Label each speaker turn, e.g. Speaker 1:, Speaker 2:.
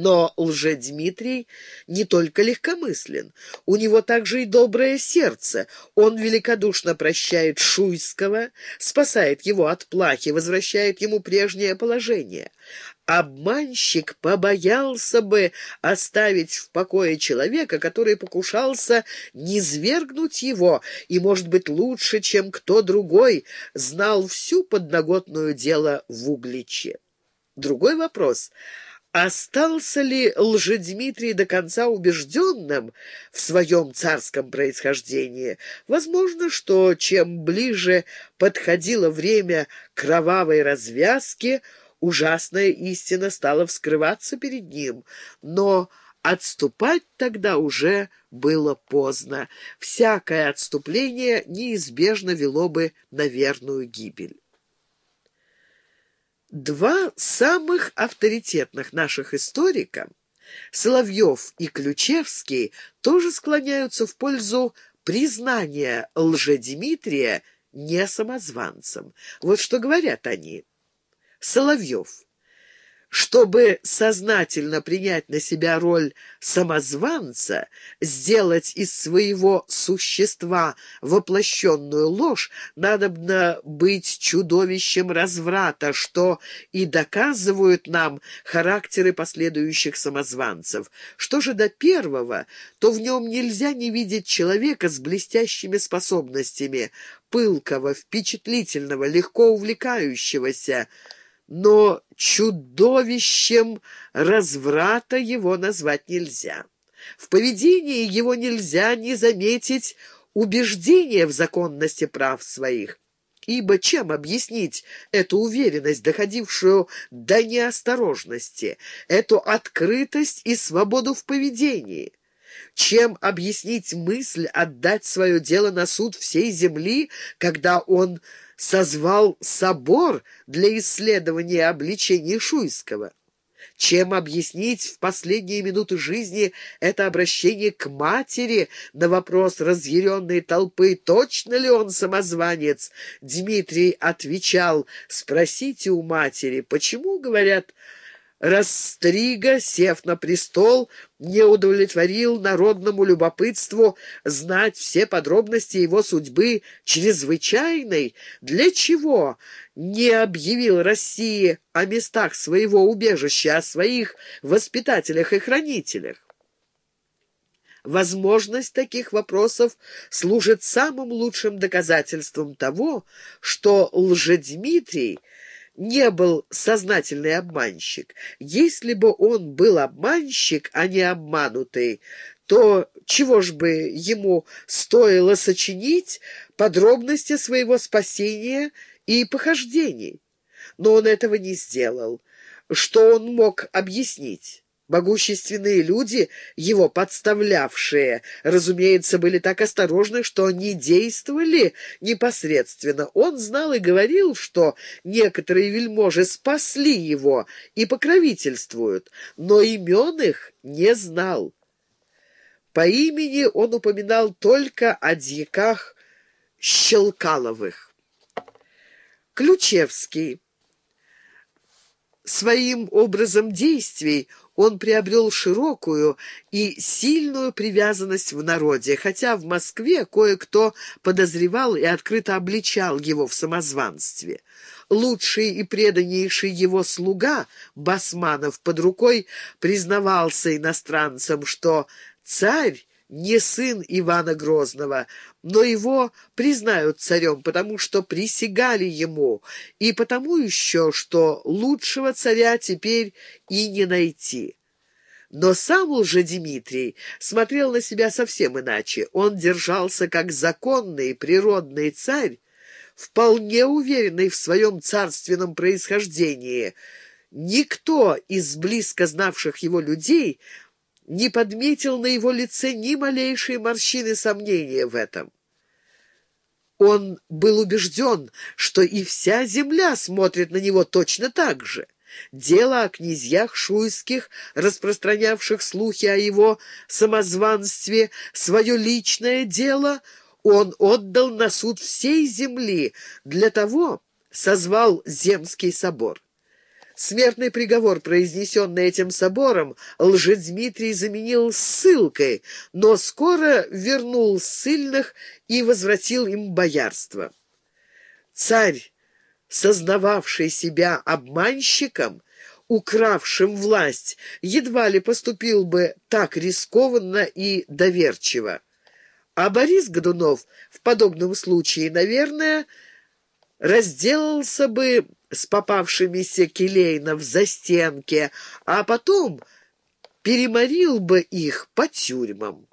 Speaker 1: Но лже-Дмитрий не только легкомыслен, у него также и доброе сердце. Он великодушно прощает Шуйского, спасает его от плахи, возвращает ему прежнее положение. Обманщик побоялся бы оставить в покое человека, который покушался низвергнуть его, и, может быть, лучше, чем кто другой, знал всю подноготную дело в Угличе. Другой вопрос — Остался ли Лжедмитрий до конца убежденным в своем царском происхождении? Возможно, что чем ближе подходило время кровавой развязки, ужасная истина стала вскрываться перед ним, но отступать тогда уже было поздно. Всякое отступление неизбежно вело бы на верную гибель. Два самых авторитетных наших историка, Соловьев и Ключевский, тоже склоняются в пользу признания лжедимитрия не самозванцем. Вот что говорят они. Соловьев чтобы сознательно принять на себя роль самозванца, сделать из своего существа воплощенную ложь, надобно быть чудовищем разврата, что и доказывают нам характеры последующих самозванцев. Что же до первого, то в нем нельзя не видеть человека с блестящими способностями, пылкого, впечатлительного, легко увлекающегося, но чудовищем разврата его назвать нельзя. В поведении его нельзя не заметить убеждения в законности прав своих. Ибо чем объяснить эту уверенность, доходившую до неосторожности, эту открытость и свободу в поведении? Чем объяснить мысль отдать свое дело на суд всей земли, когда он созвал собор для исследования обличения Шуйского. Чем объяснить в последние минуты жизни это обращение к матери на вопрос разъяренной толпы, точно ли он самозванец? Дмитрий отвечал, спросите у матери, почему, говорят, Растрига, сев на престол, не удовлетворил народному любопытству знать все подробности его судьбы чрезвычайной, для чего не объявил России о местах своего убежища, о своих воспитателях и хранителях. Возможность таких вопросов служит самым лучшим доказательством того, что лжедмитрий — не был сознательный обманщик. Если бы он был обманщик, а не обманутый, то чего ж бы ему стоило сочинить подробности своего спасения и похождений? Но он этого не сделал. Что он мог объяснить? Могущественные люди, его подставлявшие, разумеется, были так осторожны, что не действовали непосредственно. Он знал и говорил, что некоторые вельможи спасли его и покровительствуют, но имен их не знал. По имени он упоминал только о дьяках Щелкаловых. Ключевский своим образом действий он приобрел широкую и сильную привязанность в народе, хотя в Москве кое-кто подозревал и открыто обличал его в самозванстве. Лучший и преданнейший его слуга, Басманов, под рукой признавался иностранцам, что царь не сын Ивана Грозного, но его признают царем, потому что присягали ему, и потому еще, что лучшего царя теперь и не найти. Но сам уже Дмитрий смотрел на себя совсем иначе. Он держался как законный природный царь, вполне уверенный в своем царственном происхождении. Никто из близко знавших его людей не подметил на его лице ни малейшей морщины сомнения в этом. Он был убежден, что и вся земля смотрит на него точно так же. Дело о князьях шуйских, распространявших слухи о его самозванстве, свое личное дело он отдал на суд всей земли, для того созвал Земский собор. Смертный приговор, произнесенный этим собором, Лжедмитрий заменил ссылкой, но скоро вернул ссыльных и возвратил им боярство. Царь, сознававший себя обманщиком, укравшим власть, едва ли поступил бы так рискованно и доверчиво. А Борис Годунов в подобном случае, наверное, разделался бы с попавшимися келейно в застенке, а потом переморил бы их по тюрьмам.